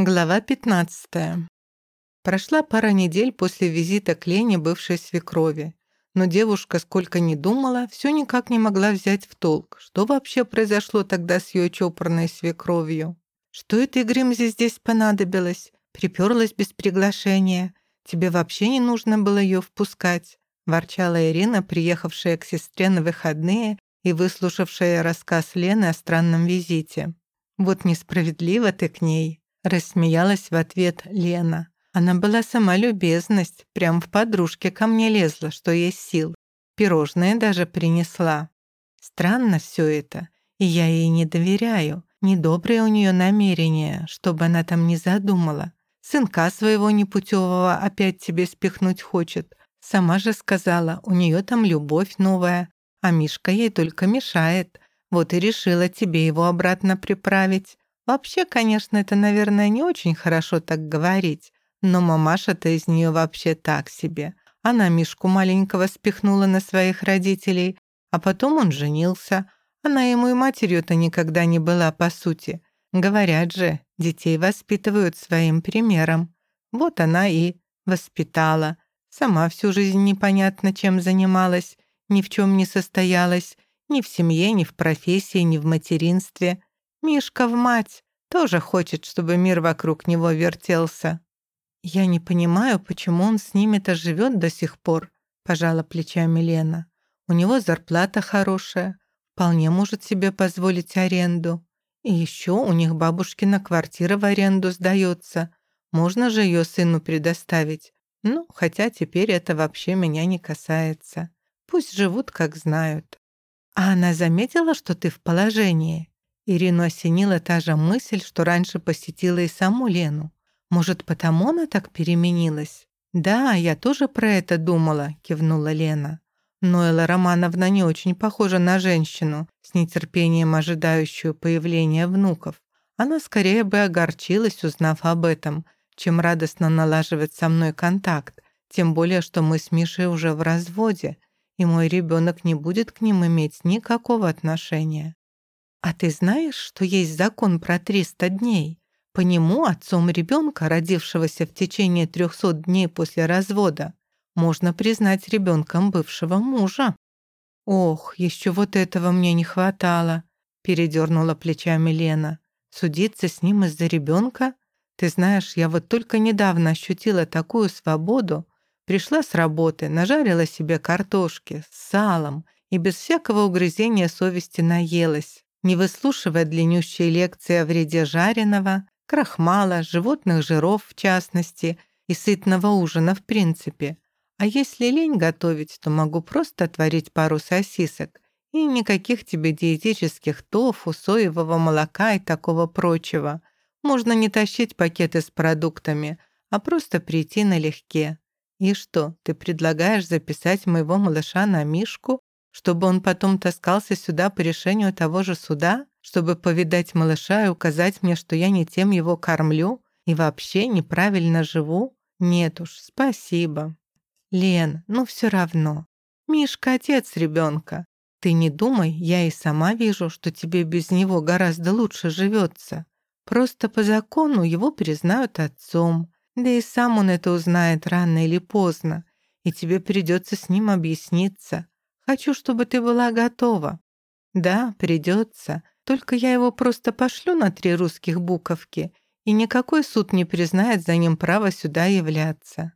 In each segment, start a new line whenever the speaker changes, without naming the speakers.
Глава 15. Прошла пара недель после визита к Лене бывшей свекрови, но девушка, сколько ни думала, все никак не могла взять в толк, что вообще произошло тогда с ее чопорной свекровью. Что этой Гримзе здесь понадобилось? Приперлась без приглашения. Тебе вообще не нужно было ее впускать, ворчала Ирина, приехавшая к сестре на выходные и выслушавшая рассказ Лены о странном визите. Вот несправедливо ты к ней. Рассмеялась в ответ Лена. Она была сама любезность, прям в подружке ко мне лезла, что есть сил. Пирожное даже принесла. Странно все это, и я ей не доверяю. Недобрые у нее намерения, чтобы она там не задумала. Сынка своего непутевого опять тебе спихнуть хочет. Сама же сказала, у нее там любовь новая, а Мишка ей только мешает. Вот и решила тебе его обратно приправить. Вообще, конечно, это, наверное, не очень хорошо так говорить, но мамаша-то из нее вообще так себе. Она Мишку маленького спихнула на своих родителей, а потом он женился. Она ему и матерью-то никогда не была, по сути. Говорят же, детей воспитывают своим примером. Вот она и воспитала. Сама всю жизнь непонятно чем занималась, ни в чем не состоялась, ни в семье, ни в профессии, ни в материнстве. Мишка в мать тоже хочет, чтобы мир вокруг него вертелся. Я не понимаю, почему он с ними-то живет до сих пор, пожала плечами Лена. У него зарплата хорошая, вполне может себе позволить аренду. И еще у них бабушкина квартира в аренду сдается. Можно же ее сыну предоставить. Ну, хотя теперь это вообще меня не касается. Пусть живут, как знают. А она заметила, что ты в положении? Ирину осенила та же мысль, что раньше посетила и саму Лену. Может, потому она так переменилась? «Да, я тоже про это думала», — кивнула Лена. Но Элла Романовна не очень похожа на женщину, с нетерпением ожидающую появления внуков. Она скорее бы огорчилась, узнав об этом, чем радостно налаживать со мной контакт, тем более, что мы с Мишей уже в разводе, и мой ребенок не будет к ним иметь никакого отношения. А ты знаешь, что есть закон про 300 дней? По нему отцом ребенка, родившегося в течение 300 дней после развода, можно признать ребенком бывшего мужа. Ох, еще вот этого мне не хватало, передернула плечами Лена. Судиться с ним из-за ребенка? Ты знаешь, я вот только недавно ощутила такую свободу. Пришла с работы, нажарила себе картошки с салом и без всякого угрызения совести наелась не выслушивая длиннющие лекции о вреде жареного, крахмала, животных жиров в частности и сытного ужина в принципе. А если лень готовить, то могу просто отварить пару сосисок и никаких тебе диетических тофу, соевого молока и такого прочего. Можно не тащить пакеты с продуктами, а просто прийти налегке. И что, ты предлагаешь записать моего малыша на Мишку чтобы он потом таскался сюда по решению того же суда, чтобы повидать малыша и указать мне, что я не тем его кормлю и вообще неправильно живу? Нет уж, спасибо. Лен, ну все равно. Мишка отец ребенка. Ты не думай, я и сама вижу, что тебе без него гораздо лучше живется. Просто по закону его признают отцом. Да и сам он это узнает рано или поздно, и тебе придется с ним объясниться. Хочу, чтобы ты была готова. Да, придется. Только я его просто пошлю на три русских буковки, и никакой суд не признает за ним право сюда являться.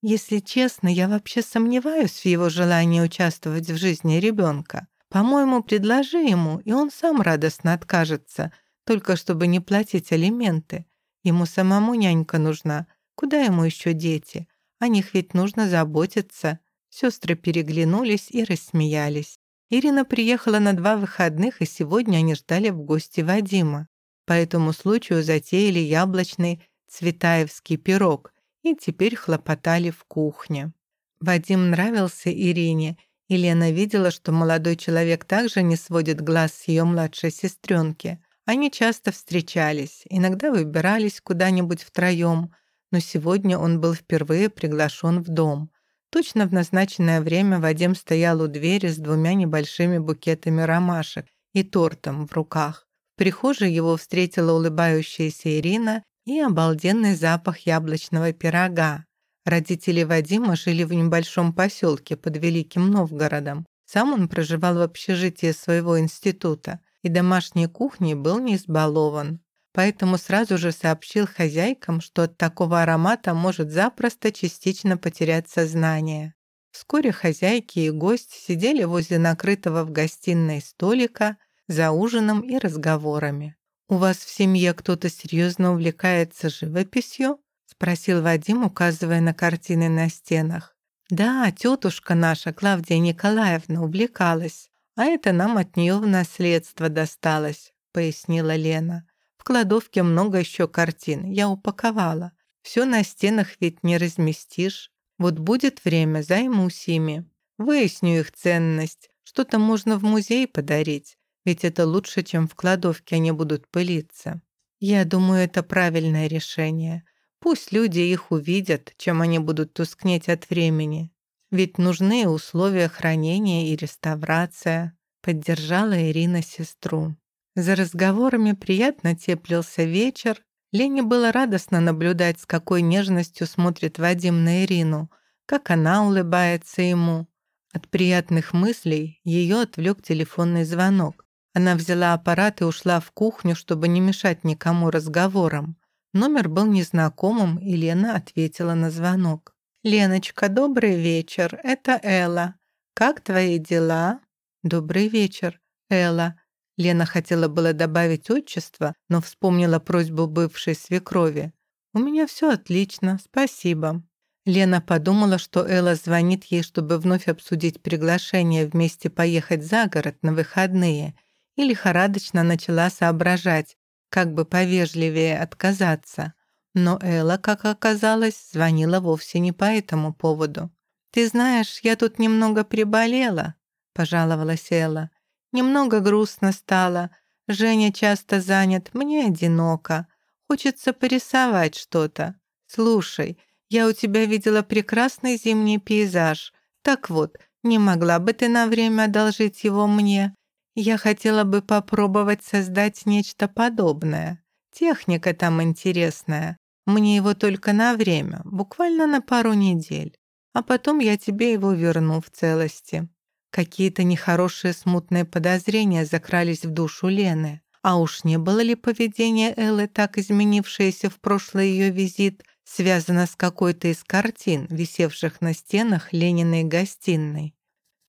Если честно, я вообще сомневаюсь в его желании участвовать в жизни ребенка. По-моему, предложи ему, и он сам радостно откажется, только чтобы не платить алименты. Ему самому нянька нужна. Куда ему еще дети? О них ведь нужно заботиться. Сестры переглянулись и рассмеялись. Ирина приехала на два выходных, и сегодня они ждали в гости Вадима. По этому случаю затеяли яблочный цветаевский пирог и теперь хлопотали в кухне. Вадим нравился Ирине, и Лена видела, что молодой человек также не сводит глаз с ее младшей сестренки. Они часто встречались, иногда выбирались куда-нибудь втроем, но сегодня он был впервые приглашен в дом. Точно в назначенное время Вадим стоял у двери с двумя небольшими букетами ромашек и тортом в руках. В прихожей его встретила улыбающаяся Ирина и обалденный запах яблочного пирога. Родители Вадима жили в небольшом поселке под Великим Новгородом. Сам он проживал в общежитии своего института и домашней кухней был не избалован. Поэтому сразу же сообщил хозяйкам, что от такого аромата может запросто частично потерять сознание. Вскоре хозяйки и гость сидели возле накрытого в гостиной столика за ужином и разговорами. «У вас в семье кто-то серьезно увлекается живописью?» спросил Вадим, указывая на картины на стенах. «Да, тетушка наша, Клавдия Николаевна, увлекалась, а это нам от нее в наследство досталось», пояснила Лена. «В кладовке много еще картин, я упаковала. Все на стенах ведь не разместишь. Вот будет время, займусь ими. Выясню их ценность. Что-то можно в музей подарить, ведь это лучше, чем в кладовке они будут пылиться. Я думаю, это правильное решение. Пусть люди их увидят, чем они будут тускнеть от времени. Ведь нужны условия хранения и реставрация, поддержала Ирина сестру. За разговорами приятно теплился вечер. Лене было радостно наблюдать, с какой нежностью смотрит Вадим на Ирину, как она улыбается ему. От приятных мыслей ее отвлек телефонный звонок. Она взяла аппарат и ушла в кухню, чтобы не мешать никому разговорам. Номер был незнакомым, и Лена ответила на звонок. «Леночка, добрый вечер. Это Элла. Как твои дела?» «Добрый вечер, Элла». Лена хотела было добавить отчество, но вспомнила просьбу бывшей свекрови. «У меня все отлично, спасибо». Лена подумала, что Элла звонит ей, чтобы вновь обсудить приглашение вместе поехать за город на выходные, и лихорадочно начала соображать, как бы повежливее отказаться. Но Элла, как оказалось, звонила вовсе не по этому поводу. «Ты знаешь, я тут немного приболела», — пожаловалась Элла. «Немного грустно стало. Женя часто занят, мне одиноко. Хочется порисовать что-то. Слушай, я у тебя видела прекрасный зимний пейзаж. Так вот, не могла бы ты на время одолжить его мне? Я хотела бы попробовать создать нечто подобное. Техника там интересная. Мне его только на время, буквально на пару недель. А потом я тебе его верну в целости. Какие-то нехорошие смутные подозрения закрались в душу Лены. А уж не было ли поведение Эллы, так изменившееся в прошлый ее визит, связано с какой-то из картин, висевших на стенах Лениной гостиной?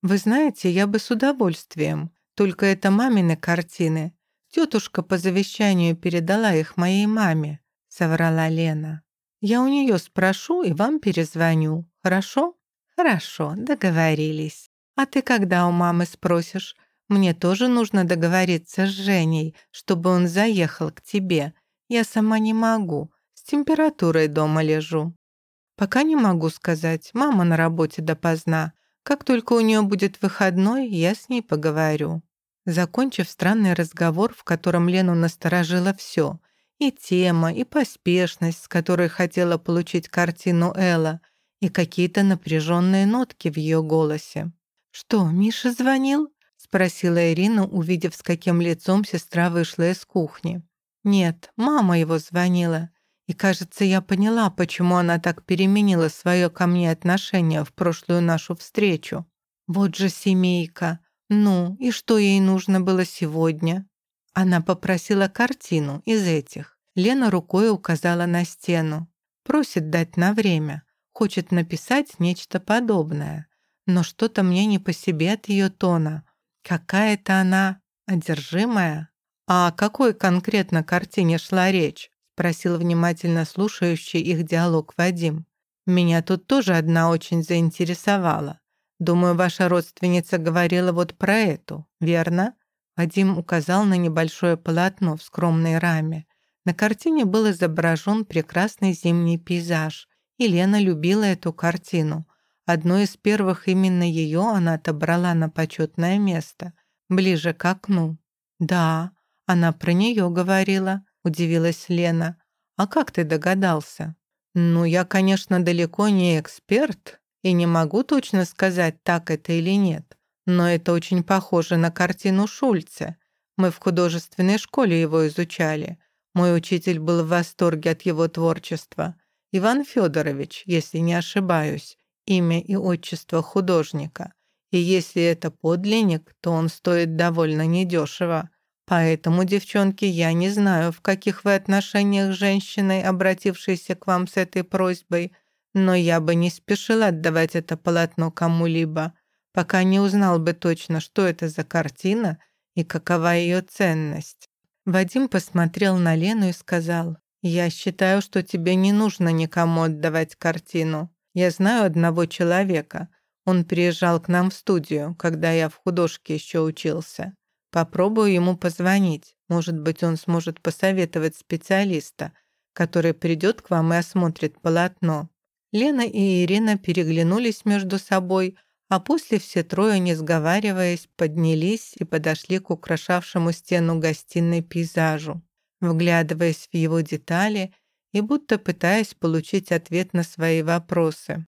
«Вы знаете, я бы с удовольствием», только это мамины картины. Тетушка по завещанию передала их моей маме», — соврала Лена. «Я у нее спрошу и вам перезвоню. Хорошо?» «Хорошо, договорились. А ты когда у мамы спросишь? Мне тоже нужно договориться с Женей, чтобы он заехал к тебе. Я сама не могу. С температурой дома лежу». «Пока не могу сказать. Мама на работе допоздна. Как только у нее будет выходной, я с ней поговорю». Закончив странный разговор, в котором Лену насторожило все, и тема, и поспешность, с которой хотела получить картину Элла, и какие-то напряженные нотки в ее голосе. «Что, Миша звонил?» — спросила Ирина, увидев, с каким лицом сестра вышла из кухни. «Нет, мама его звонила. И, кажется, я поняла, почему она так переменила свое ко мне отношение в прошлую нашу встречу. Вот же семейка. Ну, и что ей нужно было сегодня? Она попросила картину из этих. Лена рукой указала на стену. Просит дать на время. Хочет написать нечто подобное. Но что-то мне не по себе от ее тона. Какая-то она одержимая. А о какой конкретно картине шла речь? спросил внимательно слушающий их диалог Вадим. «Меня тут тоже одна очень заинтересовала. Думаю, ваша родственница говорила вот про эту, верно?» Вадим указал на небольшое полотно в скромной раме. На картине был изображен прекрасный зимний пейзаж, и Лена любила эту картину. Одну из первых именно ее она отобрала на почетное место, ближе к окну. «Да, она про нее говорила», — удивилась Лена. «А как ты догадался?» «Ну, я, конечно, далеко не эксперт и не могу точно сказать, так это или нет, но это очень похоже на картину Шульца. Мы в художественной школе его изучали. Мой учитель был в восторге от его творчества. Иван Федорович, если не ошибаюсь, имя и отчество художника. И если это подлинник, то он стоит довольно недешево. Поэтому, девчонки, я не знаю, в каких вы отношениях с женщиной, обратившейся к вам с этой просьбой, но я бы не спешила отдавать это полотно кому-либо, пока не узнал бы точно, что это за картина и какова ее ценность. Вадим посмотрел на Лену и сказал, «Я считаю, что тебе не нужно никому отдавать картину. Я знаю одного человека. Он приезжал к нам в студию, когда я в художке еще учился. Попробую ему позвонить. Может быть, он сможет посоветовать специалиста, который придет к вам и осмотрит полотно». Лена и Ирина переглянулись между собой, а после все трое, не сговариваясь, поднялись и подошли к украшавшему стену гостиной пейзажу, вглядываясь в его детали и будто пытаясь получить ответ на свои вопросы.